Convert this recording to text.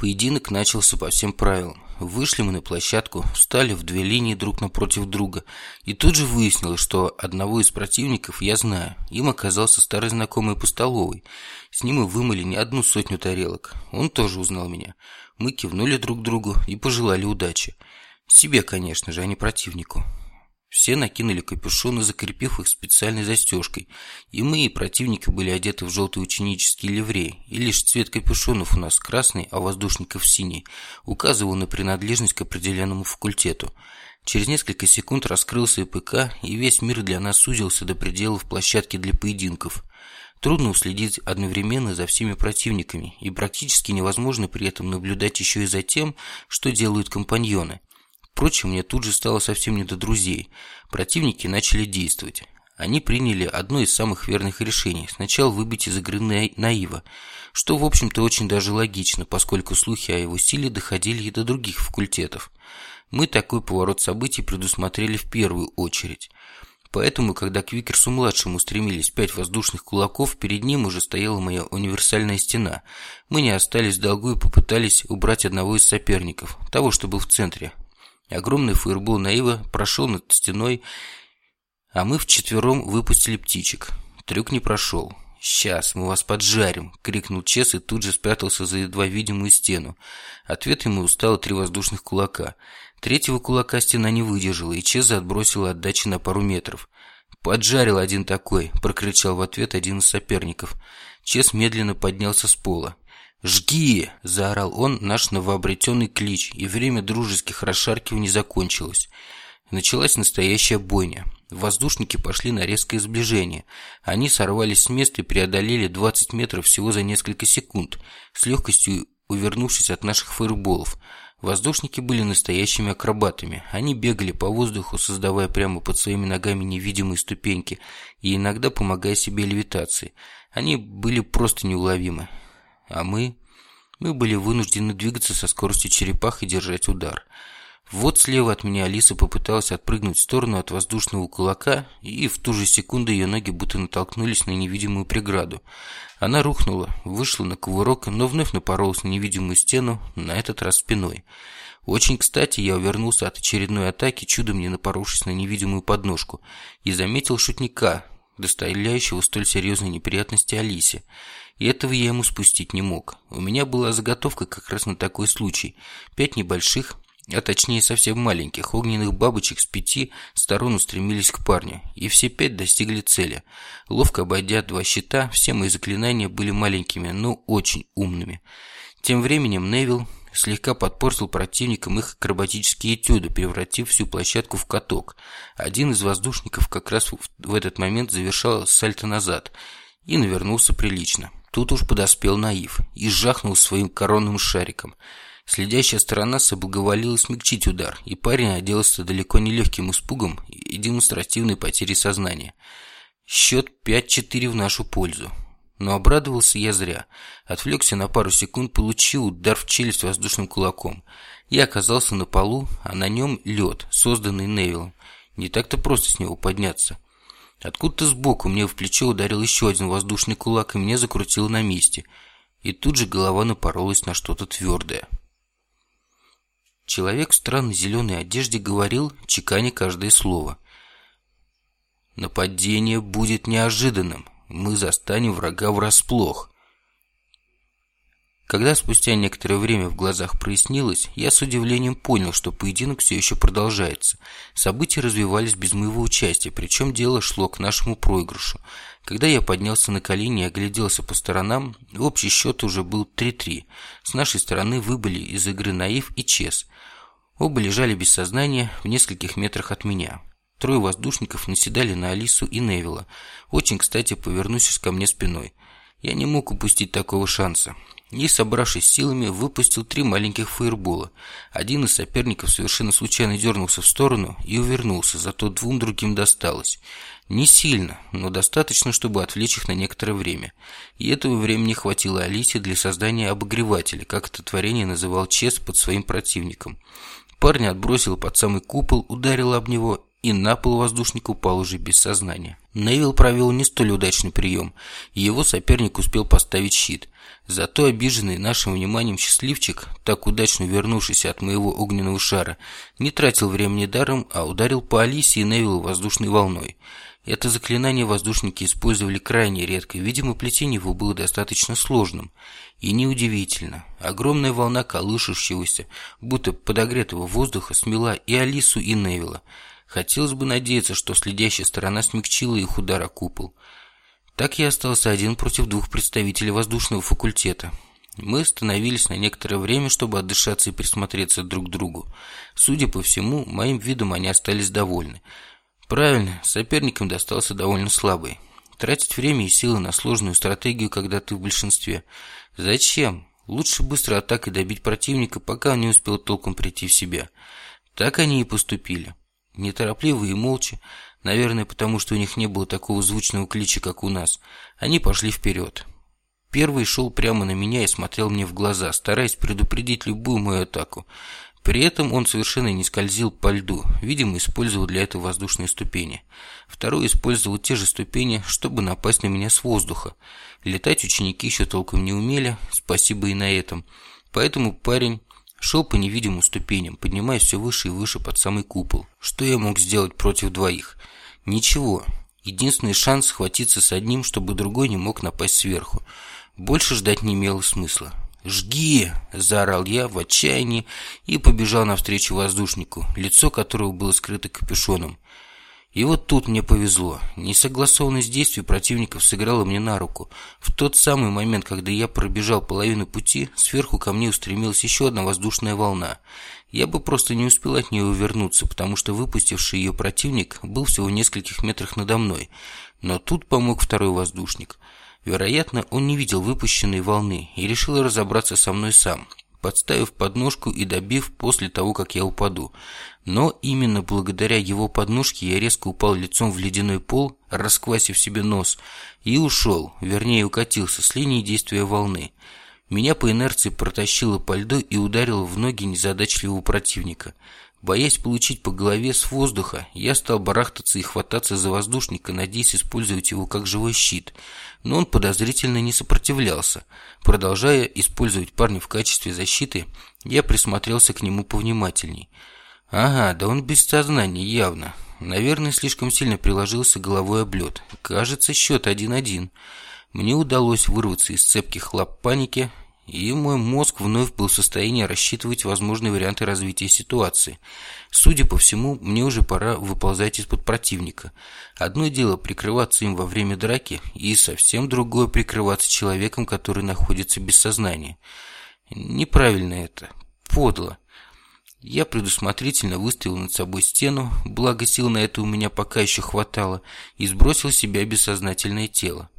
Поединок начался по всем правилам. Вышли мы на площадку, встали в две линии друг напротив друга, и тут же выяснилось, что одного из противников я знаю. Им оказался старый знакомый по столовой. С ним мы вымыли не одну сотню тарелок. Он тоже узнал меня. Мы кивнули друг другу и пожелали удачи. Себе, конечно же, а не противнику. Все накинули капюшоны, закрепив их специальной застежкой, и мы и противники были одеты в желтые ученические ливреи, и лишь цвет капюшонов у нас красный, а воздушников синий, указывал на принадлежность к определенному факультету. Через несколько секунд раскрылся ИПК, и весь мир для нас сузился до пределов площадки для поединков. Трудно уследить одновременно за всеми противниками, и практически невозможно при этом наблюдать еще и за тем, что делают компаньоны – Впрочем, мне тут же стало совсем не до друзей. Противники начали действовать. Они приняли одно из самых верных решений. Сначала выбить из игры Наива, что, в общем-то, очень даже логично, поскольку слухи о его силе доходили и до других факультетов. Мы такой поворот событий предусмотрели в первую очередь. Поэтому, когда к Викерсу-младшему стремились пять воздушных кулаков, перед ним уже стояла моя универсальная стена. Мы не остались в долгу и попытались убрать одного из соперников, того, что был в центре. Огромный фаербол Наива прошел над стеной, а мы вчетвером выпустили птичек. Трюк не прошел. «Сейчас мы вас поджарим!» — крикнул Чес и тут же спрятался за едва видимую стену. Ответ ему устало три воздушных кулака. Третьего кулака стена не выдержала, и Чеза отбросила отдачи на пару метров. «Поджарил один такой!» — прокричал в ответ один из соперников. Чес медленно поднялся с пола. «Жги!» – заорал он наш новообретенный клич, и время дружеских расшаркиваний закончилось. Началась настоящая бойня. Воздушники пошли на резкое сближение. Они сорвались с места и преодолели 20 метров всего за несколько секунд, с легкостью увернувшись от наших фаерболов. Воздушники были настоящими акробатами. Они бегали по воздуху, создавая прямо под своими ногами невидимые ступеньки и иногда помогая себе левитацией. Они были просто неуловимы. А мы... Мы были вынуждены двигаться со скоростью черепах и держать удар. Вот слева от меня Алиса попыталась отпрыгнуть в сторону от воздушного кулака, и в ту же секунду ее ноги будто натолкнулись на невидимую преграду. Она рухнула, вышла на кувырок, но вновь напоролась на невидимую стену, на этот раз спиной. Очень кстати, я увернулся от очередной атаки, чудом не напоровшись на невидимую подножку, и заметил шутника, доставляющего столь серьезные неприятности Алисе. И этого я ему спустить не мог. У меня была заготовка как раз на такой случай. Пять небольших, а точнее совсем маленьких, огненных бабочек с пяти сторон устремились к парню, и все пять достигли цели. Ловко обойдя два щита, все мои заклинания были маленькими, но очень умными. Тем временем Невил слегка подпортил противникам их акробатические этюды, превратив всю площадку в каток. Один из воздушников как раз в этот момент завершал сальто назад и навернулся прилично. Тут уж подоспел наив и жахнул своим коронным шариком. Следящая сторона соблаговолила смягчить удар, и парень оделся далеко не легким испугом и демонстративной потерей сознания. Счет 5-4 в нашу пользу. Но обрадовался я зря. Отвлекся на пару секунд, получил удар в челюсть воздушным кулаком. Я оказался на полу, а на нем лед, созданный Невилом. Не так-то просто с него подняться. Откуда-то сбоку мне в плечо ударил еще один воздушный кулак, и меня закрутило на месте. И тут же голова напоролась на что-то твердое. Человек в странной зеленой одежде говорил, чеканя каждое слово. «Нападение будет неожиданным. Мы застанем врага врасплох. Когда спустя некоторое время в глазах прояснилось, я с удивлением понял, что поединок все еще продолжается. События развивались без моего участия, причем дело шло к нашему проигрышу. Когда я поднялся на колени и огляделся по сторонам, общий счет уже был 3-3. С нашей стороны выбыли из игры Наив и Чес. Оба лежали без сознания в нескольких метрах от меня. Трое воздушников наседали на Алису и Невилла, очень кстати повернувшись ко мне спиной. Я не мог упустить такого шанса и, собравшись силами, выпустил три маленьких фаербола. Один из соперников совершенно случайно дернулся в сторону и увернулся, зато двум другим досталось. Не сильно, но достаточно, чтобы отвлечь их на некоторое время. И этого времени хватило Алисе для создания обогревателя, как это творение называл Чес под своим противником. Парня отбросил под самый купол, ударил об него и на пол воздушник упал уже без сознания. Невил провел не столь удачный прием, и его соперник успел поставить щит. Зато обиженный нашим вниманием счастливчик, так удачно вернувшийся от моего огненного шара, не тратил времени даром, а ударил по Алисе и Невилу воздушной волной. Это заклинание воздушники использовали крайне редко, видимо, плетение его было достаточно сложным. И неудивительно, огромная волна колышущегося, будто подогретого воздуха, смела и Алису, и Невила. Хотелось бы надеяться, что следящая сторона смягчила их удар о купол. Так я остался один против двух представителей воздушного факультета. Мы остановились на некоторое время, чтобы отдышаться и присмотреться друг к другу. Судя по всему, моим видом они остались довольны. Правильно, соперникам достался довольно слабый. Тратить время и силы на сложную стратегию, когда ты в большинстве. Зачем? Лучше быстро атакой добить противника, пока он не успел толком прийти в себя. Так они и поступили. Неторопливо и молча, Наверное, потому что у них не было такого звучного клича, как у нас. Они пошли вперед. Первый шел прямо на меня и смотрел мне в глаза, стараясь предупредить любую мою атаку. При этом он совершенно не скользил по льду, видимо, использовал для этого воздушные ступени. Второй использовал те же ступени, чтобы напасть на меня с воздуха. Летать ученики еще толком не умели, спасибо и на этом. Поэтому парень Шел по невидимым ступеням, поднимаясь все выше и выше под самый купол. Что я мог сделать против двоих? Ничего. Единственный шанс схватиться с одним, чтобы другой не мог напасть сверху. Больше ждать не имело смысла. «Жги!» – заорал я в отчаянии и побежал навстречу воздушнику, лицо которого было скрыто капюшоном. И вот тут мне повезло. Несогласованность действий противников сыграла мне на руку. В тот самый момент, когда я пробежал половину пути, сверху ко мне устремилась еще одна воздушная волна. Я бы просто не успел от нее увернуться, потому что выпустивший ее противник был всего в нескольких метрах надо мной. Но тут помог второй воздушник. Вероятно, он не видел выпущенной волны и решил разобраться со мной сам подставив подножку и добив после того, как я упаду. Но именно благодаря его подножке я резко упал лицом в ледяной пол, расквасив себе нос, и ушел, вернее укатился с линии действия волны. Меня по инерции протащило по льду и ударило в ноги незадачливого противника. Боясь получить по голове с воздуха, я стал барахтаться и хвататься за воздушника, надеясь использовать его как живой щит. Но он подозрительно не сопротивлялся. Продолжая использовать парня в качестве защиты, я присмотрелся к нему повнимательней. Ага, да он без сознания, явно. Наверное, слишком сильно приложился головой об лед. Кажется, счет 1-1. Мне удалось вырваться из цепких лап паники, и мой мозг вновь был в состоянии рассчитывать возможные варианты развития ситуации. Судя по всему, мне уже пора выползать из-под противника. Одно дело прикрываться им во время драки, и совсем другое прикрываться человеком, который находится без сознания. Неправильно это. Подло. Я предусмотрительно выставил над собой стену, благо сил на это у меня пока еще хватало, и сбросил с себя бессознательное тело.